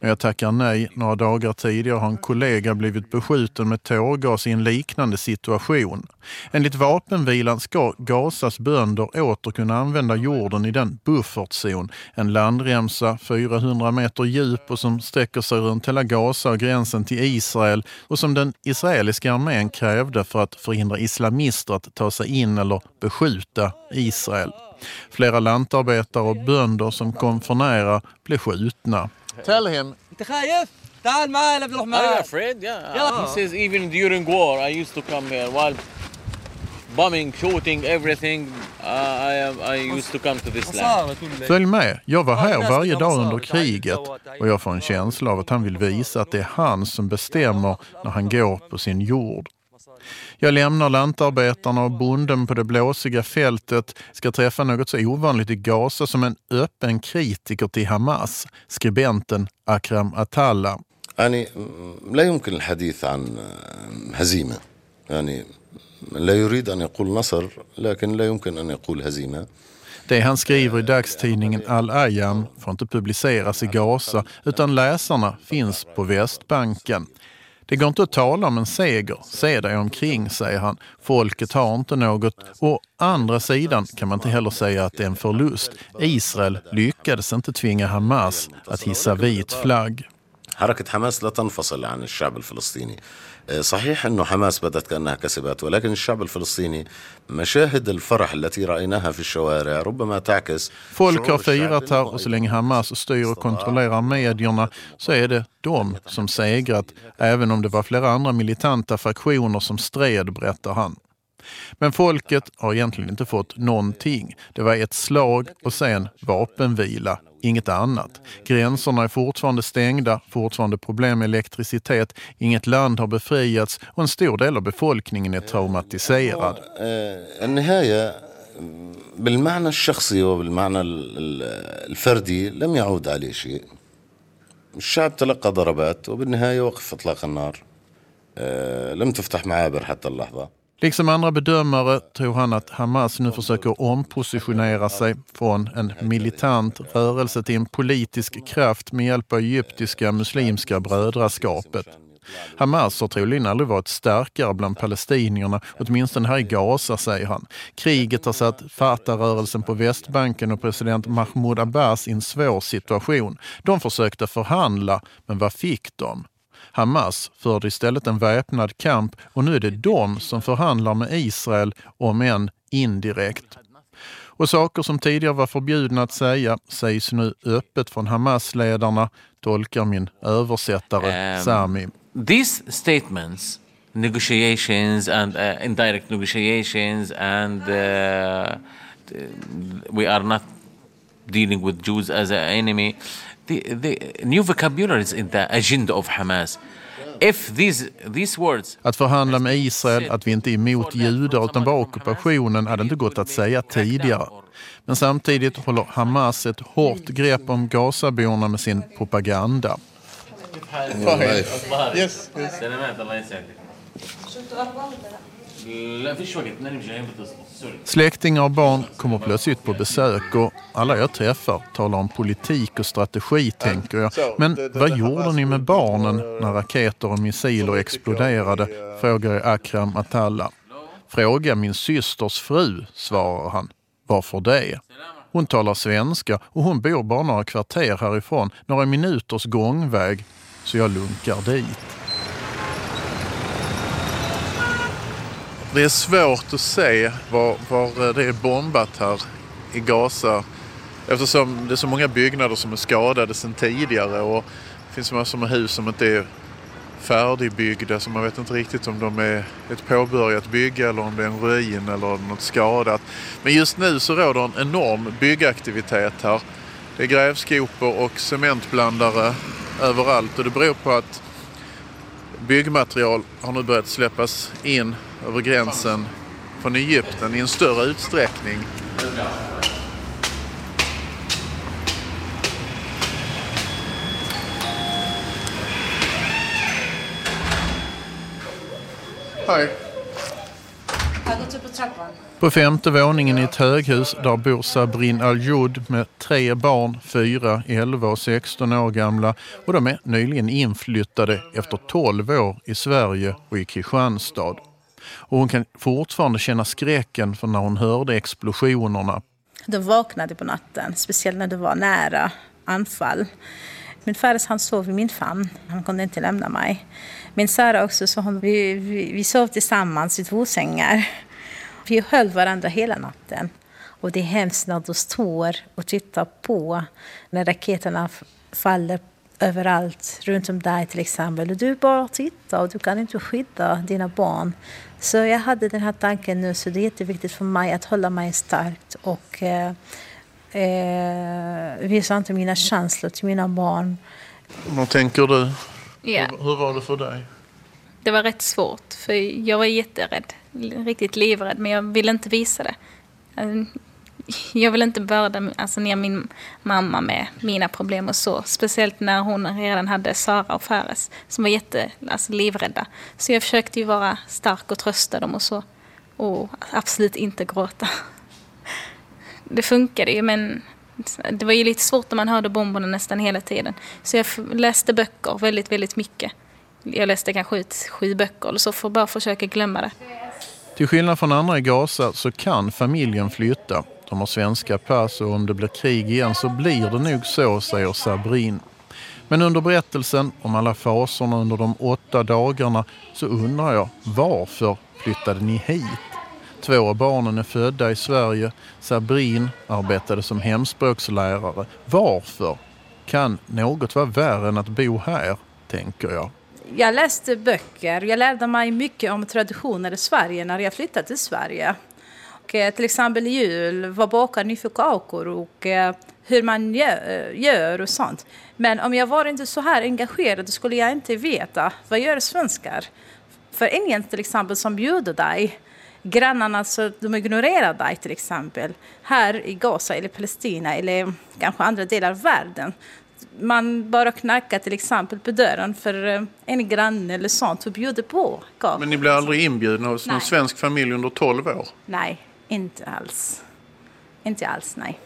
Men jag tackar nej. Några dagar tidigare har en kollega blivit beskjuten med tårgas i en liknande situation. Enligt vapenvilan ska Gazas bönder åter kunna använda jorden i den buffertzon, en landremsa 400 meter djup och som sträcker sig runt hela Gaza och gränsen till Israel och som den israeliska armén krävde för att förhindra islamister att ta sig in eller beskjuta Israel. Flera lantarbetare och bönder som kom för nära blev skjutna. Tell him. انت خايف؟ تعال معي يا عبد الرحمن. I'm afraid, yeah. He says even during war I used to come here while bombing, shooting, everything. Uh, I am I used to come to this land. Följ med, jag var här varje dag under kriget och jag får en känsla av att han vill visa att det är han som bestämmer när han går på sin jord. Jag lämnar lantarbetarna och bonden på det blåsiga fältet, ska träffa något så ovanligt i Gaza som en öppen kritiker till Hamas, skribenten Akram Atalla. يعني لا يمكن الحديث عن هزيمة يعني لا يريد أن يقول نصر لكن لا يمكن أن يقول هزيمة Det han skriver i dagstidningen Al-Ayam får inte publiceras i Gaza utan läsarna finns på Västbanken. Det går inte att tala om en seger. Se dig omkring, säger han. Folket har inte något. Å andra sidan kan man inte heller säga att det är en förlust. Israel lyckades inte tvinga Hamas att hissa vit flagg. حركة حماس لا تنفصل عن الشعب الفلسطيني صحيح أنه حماس بدت كأنها كسبت ولكن الشعب الفلسطيني مشاهد الفرح التي رأيناها في الشوارع ربما تعكس Folk har firat här och så länge Hamas styr och kontrollerar medierna så är det de som segrat, även om det var flera andra militanta fraktioner som stred, berättar han. Men folket har egentligen inte fått någonting. Det var ett slag och sen vapenvila, inget annat. Gränserna är fortfarande stängda, fortfarande problem med elektricitet, inget land har befriats och en stor del av befolkningen är traumatiserad. النهاية بالمعنى الشخصي وبالمعنى الفردي لم يعود عليه شيء الشعب تلقى ضربات وبالنهاية وقف إطلاق النار لم تفتح معابر حتى اللحظة Liksom andra bedömare tror han att Hamas nu försöker ompositionera sig från en militant rörelse till en politisk kraft med hjälp av egyptiska muslimska brödraskapet. Hamas har troligen aldrig varit starkare bland palestinierna, åtminstone här i Gaza, säger han. Kriget har satt Fatah-rörelsen på Västbanken och president Mahmoud Abbas i en svår situation. De försökte förhandla, men vad fick de? Hamas förde istället en väpnad kamp och nu är det de som förhandlar med Israel, om än indirekt. Och saker som tidigare var förbjudna att säga sägs nu öppet från Hamas-ledarna, tolkar min översättare um, Sami. These statements, negotiations and uh, indirect negotiations and uh, we are not dealing with Jews as an enemy. The, the new vocabularies in the agenda of Hamas. If these, these words... Att förhandla med Israel, att vi inte är emot judar utan bara ockupationen hade inte gått att säga tidigare. Men samtidigt håller Hamas ett hårt grepp om Gazaborna med sin propaganda. Yes. Släktingar och barn kommer plötsligt på besök och alla jag träffar talar om politik och strategi, tänker jag. Men vad gjorde ni med barnen när raketer och missiler exploderade? frågar jag Akram Atalla. Fråga min systers fru, svarar han. Varför det? Hon talar svenska och hon bor bara några kvarter härifrån, några minuters gångväg, så jag lunkar dit. Det är svårt att se var, var eh, det är bombat här i Gaza eftersom det är så många byggnader som är skadade sedan tidigare och det finns massor med hus som inte är färdigbyggda så man vet inte riktigt om de är ett påbörjat bygge eller om det är en ruin eller något skadat. Men just nu så råder en enorm byggaktivitet här. Det är grävskopor och cementblandare överallt och det beror på att byggmaterial har nu börjat släppas in över gränsen från Egypten i en större utsträckning. Hej. Jag har gått upp på trappan. På femte våningen i ett höghus där bor Sabrin Al-Jud med tre barn, fyra, 11 och 16 år gamla och de är nyligen inflyttade efter 12 år i Sverige och i Kristianstad. Och hon kan fortfarande känna skräcken för när hon hörde explosionerna. De vaknade på natten, speciellt när det var nära anfall. Min Fares han sov i min famn, han kunde inte lämna mig. Min Sara också, så hon, vi, vi, vi sov tillsammans i två sängar. Vi höll varandra hela natten. Och det är hemskt när du står och tittar på när raketerna faller överallt runt om dig till exempel. Och du bara tittar och du kan inte skydda dina barn. Så jag hade den här tanken nu så det är jätteviktigt för mig att hålla mig starkt och eh, eh, visa inte mina känslor till mina barn. Vad tänker du? Ja. Hur, hur var det för dig? Det var rätt svårt, för jag var jätterädd. Riktigt livrädd, men jag ville inte visa det. Jag vill inte börda alltså, ner min mamma med mina problem och så. Speciellt när hon redan hade Sara och Fares som var jätte, alltså, livrädda. Så jag försökte ju vara stark och trösta dem och så. Och absolut inte gråta. Det funkade ju, men det var ju lite svårt när man hörde bomberna nästan hela tiden. Så jag läste böcker väldigt, väldigt mycket. Jag läste kanske ut sju böcker eller så för att bara försöka glömma det. Till skillnad från andra i Gaza så kan familjen flytta. De har svenska pass och om det blir krig igen så blir det nog så, säger Sabrin. Men under berättelsen om alla faserna under de åtta dagarna så undrar jag varför flyttade ni hit? Två av barnen är födda i Sverige. Sabrin arbetade som hemspråkslärare. Varför kan något vara värre än att bo här, tänker jag. Jag läste böcker. Jag lärde mig mycket om traditioner i Sverige när jag flyttade till Sverige. Och, eh, till exempel jul, vad bakar ni för kakor och eh, hur man gör, gör och sånt. Men om jag var inte så här engagerad skulle jag inte veta vad gör svenskar. För ingen till exempel som bjuder dig grannarna så de ignorerar dig till exempel. Här i Gaza eller Palestina eller kanske andra delar av världen. Man bara knackar till exempel på dörren för eh, en granne eller sånt och bjuder på kakor. Men ni blir aldrig inbjudna hos någon svensk familj under 12 år? Nej, inte alls. Inte alls, nej.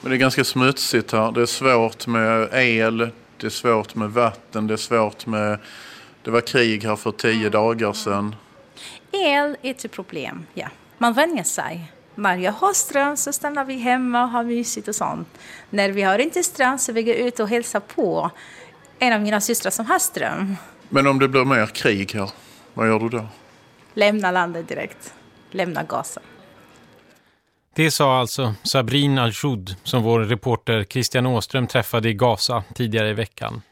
Men det är ganska smutsigt här. Det är svårt med el, det är svårt med vatten, det är svårt med... Det var krig här för tio dagar sedan. El är ett problem, ja. Man vänjer sig. När jag har ström så stannar vi hemma och har mysigt och sånt. När vi har inte ström så vi går ut och hälsar på en av mina systrar som har ström. Men om det blir mer krig här, vad gör du då? Lämna landet direkt. Lämna Gaza. Det sa alltså Sabrin Al-Shud som vår reporter Christian Åström träffade i Gaza tidigare i veckan.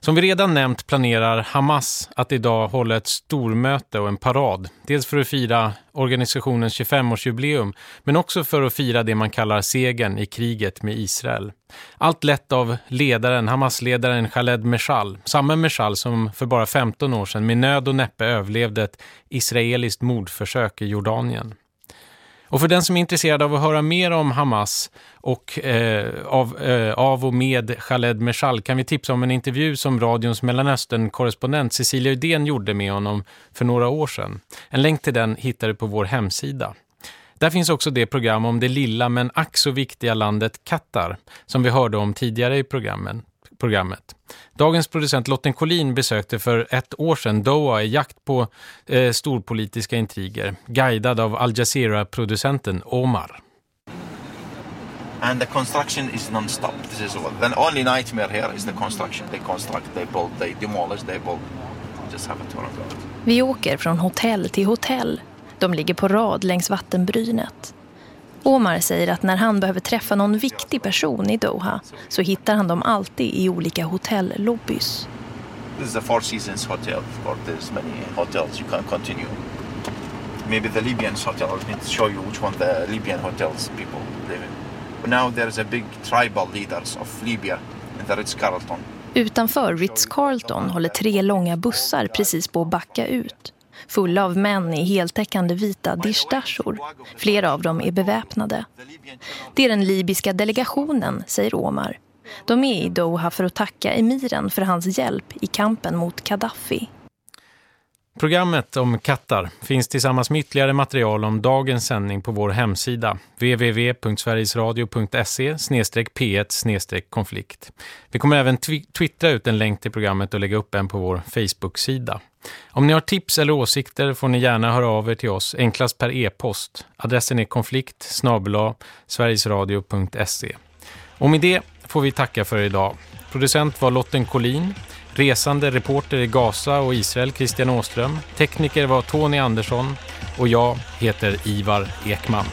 Som vi redan nämnt planerar Hamas att idag hålla ett stormöte och en parad. Dels för att fira organisationens 25-årsjubileum men också för att fira det man kallar segern i kriget med Israel. Allt lett av ledaren, Hamas-ledaren Khaled Meshal. Samma Meshal som för bara 15 år sedan med nöd och näppe överlevde ett israeliskt mordförsök i Jordanien. Och för den som är intresserad av att höra mer om Hamas och eh, av, eh, av och med Khaled Meshal kan vi tipsa om en intervju som radions Mellanöstern-korrespondent Cecilia Udén gjorde med honom för några år sedan. En länk till den hittar du på vår hemsida. Där finns också det program om det lilla men ack så viktiga landet Qatar som vi hörde om tidigare i programmen programmet. Dagens producent Lotten Collin besökte för ett år sedan Doha i jakt på eh, storpolitiska intriger, guidad av Al Jazeera-producenten Omar. And the construction is non-stop. This is what. The only nightmare here is the construction. They construct, they build, they demolish, they build. Just have a tour of it. Vi åker från hotell till hotell. De ligger på rad längs vattenbrynet. Omar säger att när han behöver träffa någon viktig person i Doha så hittar han dem alltid i olika hotellobbys. This is a Four Seasons hotel. Of course, there's many hotels you can continue. Maybe the Libyan's hotel. I need to show you which one the Libyan hotels people live in. But now there's a big tribal leaders of Libya in the Ritz-Carlton. Utanför Ritz-Carlton håller tre långa bussar precis på att backa ut. Fulla av män i heltäckande vita dishdashor. Flera av dem är beväpnade. Det är den libyska delegationen, säger Omar. De är i Doha för att tacka emiren för hans hjälp i kampen mot Gaddafi. Programmet om kattar finns tillsammans med ytterligare material om dagens sändning på vår hemsida www.sverigesradio.se p1-konflikt. Vi kommer även tw twittra ut en länk till programmet och lägga upp en på vår Facebook-sida. Om ni har tips eller åsikter får ni gärna höra av er till oss enklast per e-post. Adressen är konflikt snabel-a sverigesradio.se. Och med det får vi tacka för idag. Producent var Lotten Collin. Resande reporter i Gaza och Israel Christian Åström. Tekniker var Tony Andersson och jag heter Ivar Ekman.